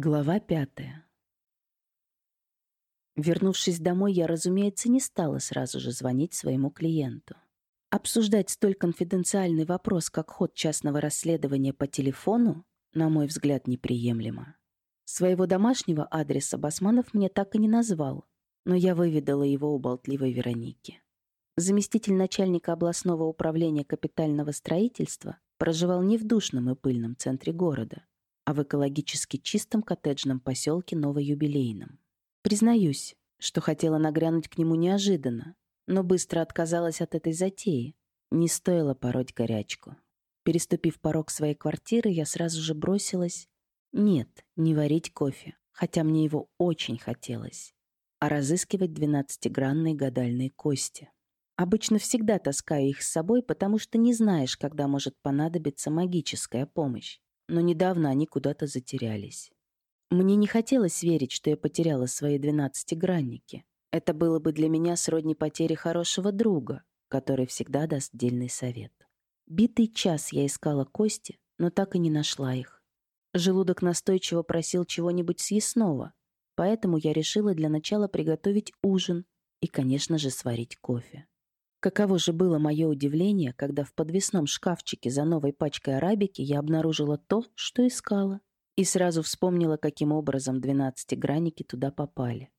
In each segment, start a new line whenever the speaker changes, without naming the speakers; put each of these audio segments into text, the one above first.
Глава пятая. Вернувшись домой, я, разумеется, не стала сразу же звонить своему клиенту. Обсуждать столь конфиденциальный вопрос, как ход частного расследования по телефону, на мой взгляд, неприемлемо. Своего домашнего адреса Басманов мне так и не назвал, но я выведала его у болтливой Вероники. Заместитель начальника областного управления капитального строительства проживал не в душном и пыльном центре города, а в экологически чистом коттеджном поселке Новоюбилейном. Признаюсь, что хотела нагрянуть к нему неожиданно, но быстро отказалась от этой затеи. Не стоило пороть горячку. Переступив порог своей квартиры, я сразу же бросилась... Нет, не варить кофе, хотя мне его очень хотелось, а разыскивать двенадцатигранные гадальные кости. Обычно всегда таскаю их с собой, потому что не знаешь, когда может понадобиться магическая помощь но недавно они куда-то затерялись. Мне не хотелось верить, что я потеряла свои двенадцатигранники. Это было бы для меня сродни потери хорошего друга, который всегда даст дельный совет. Битый час я искала кости, но так и не нашла их. Желудок настойчиво просил чего-нибудь съестного, поэтому я решила для начала приготовить ужин и, конечно же, сварить кофе. Каково же было мое удивление, когда в подвесном шкафчике за новой пачкой арабики я обнаружила то, что искала. И сразу вспомнила, каким образом двенадцатигранники туда попали.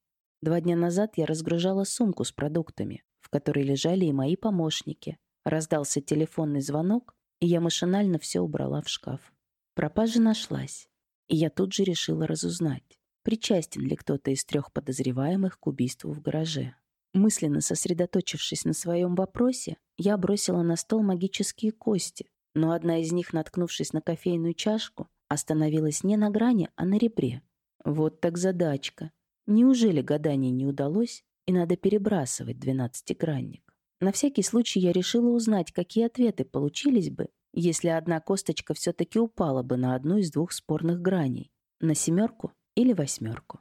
Два дня назад я разгружала сумку с продуктами, в которой лежали и мои помощники. Раздался телефонный звонок, и я машинально все убрала в шкаф. Пропажа нашлась, и я тут же решила разузнать, причастен ли кто-то из трех подозреваемых к убийству в гараже. Мысленно сосредоточившись на своем вопросе, я бросила на стол магические кости, но одна из них, наткнувшись на кофейную чашку, остановилась не на грани, а на ребре. Вот так задачка. Неужели гадание не удалось, и надо перебрасывать двенадцатигранник? На всякий случай я решила узнать, какие ответы получились бы, если одна косточка все-таки упала бы на одну из двух спорных граней, на семерку или восьмерку.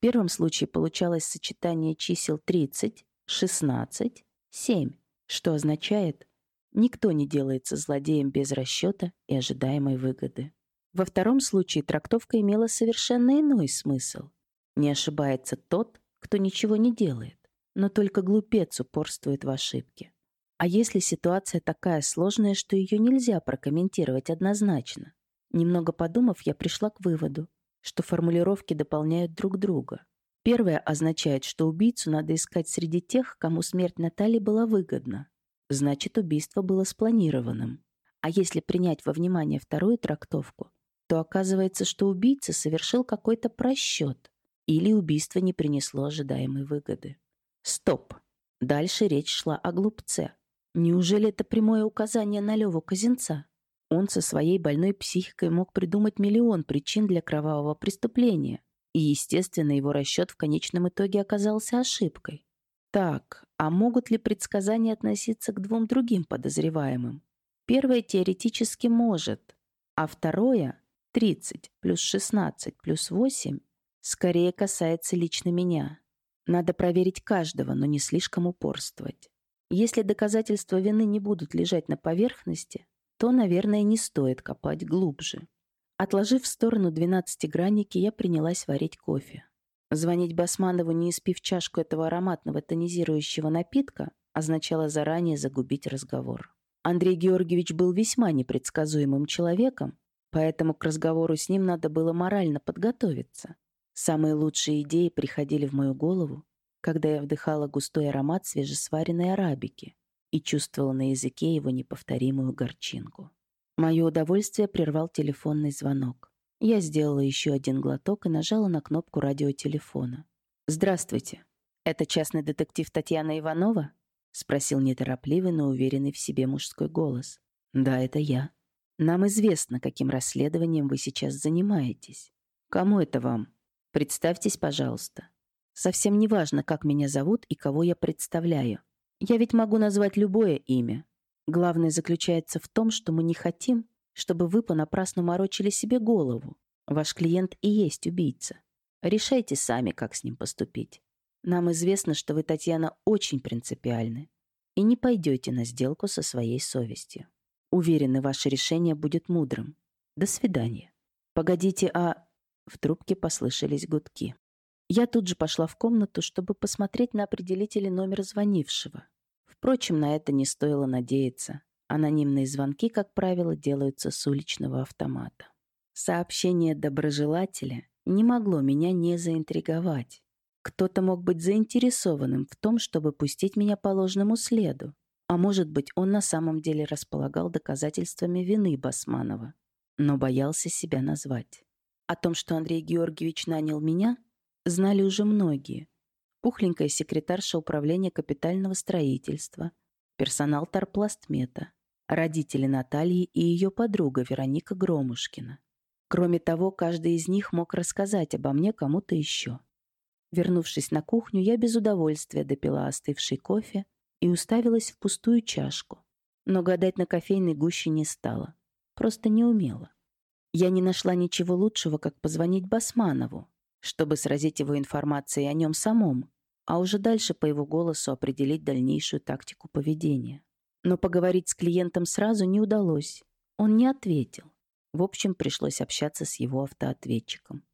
Первом случае получалось сочетание чисел 30, 16, 7, что означает «никто не делается злодеем без расчета и ожидаемой выгоды». Во втором случае трактовка имела совершенно иной смысл. Не ошибается тот, кто ничего не делает, но только глупец упорствует в ошибке. А если ситуация такая сложная, что ее нельзя прокомментировать однозначно? Немного подумав, я пришла к выводу, что формулировки дополняют друг друга. Первое означает, что убийцу надо искать среди тех, кому смерть Натальи была выгодна. Значит, убийство было спланированным. А если принять во внимание вторую трактовку, то оказывается, что убийца совершил какой-то просчет или убийство не принесло ожидаемой выгоды. Стоп. Дальше речь шла о глупце. Неужели это прямое указание на Леву Казинца? Он со своей больной психикой мог придумать миллион причин для кровавого преступления, и, естественно, его расчет в конечном итоге оказался ошибкой. Так, а могут ли предсказания относиться к двум другим подозреваемым? Первое теоретически может, а второе, 30 плюс 16 плюс 8, скорее касается лично меня. Надо проверить каждого, но не слишком упорствовать. Если доказательства вины не будут лежать на поверхности, то, наверное, не стоит копать глубже. Отложив в сторону двенадцатигранники, я принялась варить кофе. Звонить Басманову, не испив чашку этого ароматного тонизирующего напитка, означало заранее загубить разговор. Андрей Георгиевич был весьма непредсказуемым человеком, поэтому к разговору с ним надо было морально подготовиться. Самые лучшие идеи приходили в мою голову, когда я вдыхала густой аромат свежесваренной арабики, и чувствовал на языке его неповторимую горчинку. Мое удовольствие прервал телефонный звонок. Я сделала еще один глоток и нажала на кнопку радиотелефона. «Здравствуйте. Это частный детектив Татьяна Иванова?» — спросил неторопливый, но уверенный в себе мужской голос. «Да, это я. Нам известно, каким расследованием вы сейчас занимаетесь. Кому это вам? Представьтесь, пожалуйста. Совсем не важно, как меня зовут и кого я представляю. Я ведь могу назвать любое имя. Главное заключается в том, что мы не хотим, чтобы вы понапрасну морочили себе голову. Ваш клиент и есть убийца. Решайте сами, как с ним поступить. Нам известно, что вы, Татьяна, очень принципиальны и не пойдете на сделку со своей совестью. Уверены, ваше решение будет мудрым. До свидания. Погодите, а... В трубке послышались гудки. Я тут же пошла в комнату, чтобы посмотреть на определителе номер звонившего. Впрочем, на это не стоило надеяться. Анонимные звонки, как правило, делаются с уличного автомата. Сообщение доброжелателя не могло меня не заинтриговать. Кто-то мог быть заинтересованным в том, чтобы пустить меня по ложному следу. А может быть, он на самом деле располагал доказательствами вины Басманова, но боялся себя назвать. О том, что Андрей Георгиевич нанял меня, знали уже многие. Пухленькая секретарша управления капитального строительства, персонал Тарпластмета, родители Натальи и ее подруга Вероника Громушкина. Кроме того, каждый из них мог рассказать обо мне кому-то еще. Вернувшись на кухню, я без удовольствия допила остывший кофе и уставилась в пустую чашку. Но гадать на кофейной гуще не стала. Просто не умела. Я не нашла ничего лучшего, как позвонить Басманову, чтобы сразить его информацией о нем самом, а уже дальше по его голосу определить дальнейшую тактику поведения. Но поговорить с клиентом сразу не удалось. Он не ответил. В общем, пришлось общаться с его автоответчиком.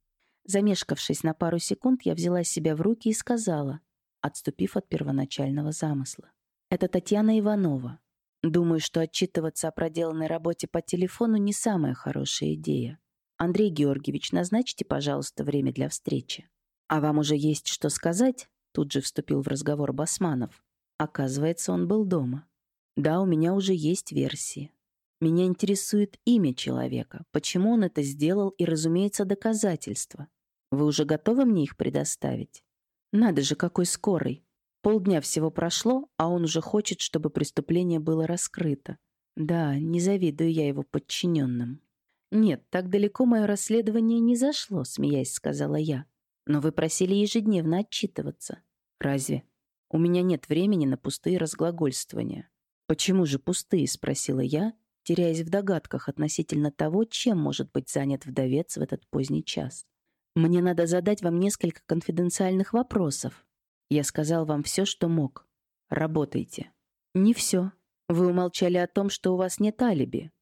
Замешкавшись на пару секунд, я взяла себя в руки и сказала, отступив от первоначального замысла. «Это Татьяна Иванова. Думаю, что отчитываться о проделанной работе по телефону не самая хорошая идея. Андрей Георгиевич, назначьте, пожалуйста, время для встречи. А вам уже есть что сказать? Тут же вступил в разговор Басманов. Оказывается, он был дома. Да, у меня уже есть версии. Меня интересует имя человека, почему он это сделал и, разумеется, доказательства. Вы уже готовы мне их предоставить? Надо же, какой скорый. Полдня всего прошло, а он уже хочет, чтобы преступление было раскрыто. Да, не завидую я его подчиненным. «Нет, так далеко мое расследование не зашло», — смеясь сказала я. «Но вы просили ежедневно отчитываться. Разве? У меня нет времени на пустые разглагольствования». «Почему же пустые?» — спросила я, теряясь в догадках относительно того, чем может быть занят вдовец в этот поздний час. «Мне надо задать вам несколько конфиденциальных вопросов. Я сказал вам все, что мог. Работайте». «Не все. Вы умолчали о том, что у вас нет алиби.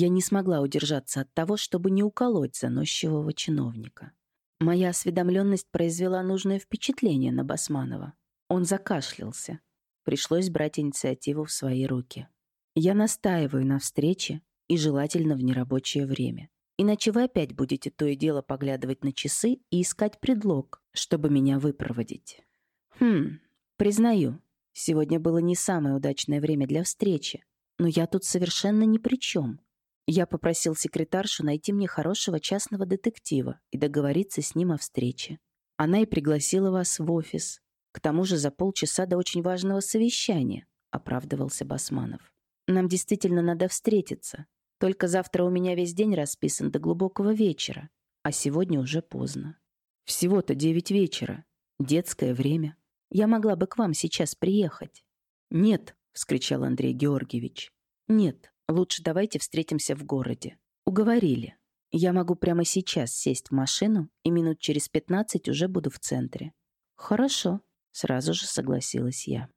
Я не смогла удержаться от того, чтобы не уколоть заносчивого чиновника. Моя осведомленность произвела нужное впечатление на Басманова. Он закашлялся. Пришлось брать инициативу в свои руки. Я настаиваю на встрече и желательно в нерабочее время. Иначе вы опять будете то и дело поглядывать на часы и искать предлог, чтобы меня выпроводить. Хм, признаю, сегодня было не самое удачное время для встречи, но я тут совершенно ни при чем. Я попросил секретаршу найти мне хорошего частного детектива и договориться с ним о встрече. Она и пригласила вас в офис. К тому же за полчаса до очень важного совещания, оправдывался Басманов. Нам действительно надо встретиться. Только завтра у меня весь день расписан до глубокого вечера, а сегодня уже поздно. Всего-то девять вечера. Детское время. Я могла бы к вам сейчас приехать. Нет, вскричал Андрей Георгиевич. Нет, Лучше давайте встретимся в городе. Уговорили. Я могу прямо сейчас сесть в машину, и минут через пятнадцать уже буду в центре. Хорошо, сразу же согласилась я.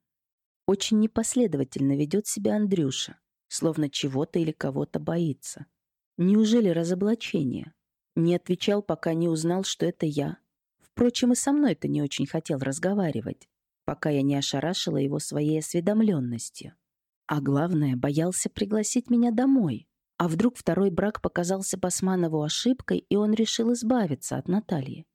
Очень непоследовательно ведет себя Андрюша, словно чего-то или кого-то боится. Неужели разоблачение? Не отвечал, пока не узнал, что это я. Впрочем, и со мной это не очень хотел разговаривать, пока я не ошарашила его своей осведомленностью. А главное, боялся пригласить меня домой. А вдруг второй брак показался Басманову ошибкой, и он решил избавиться от Натальи?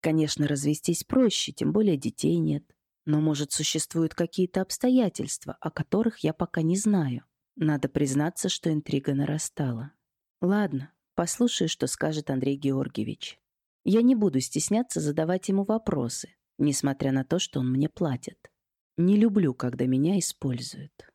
Конечно, развестись проще, тем более детей нет. Но, может, существуют какие-то обстоятельства, о которых я пока не знаю. Надо признаться, что интрига нарастала. Ладно, послушаю, что скажет Андрей Георгиевич. Я не буду стесняться задавать ему вопросы, несмотря на то, что он мне платит. Не люблю, когда меня используют.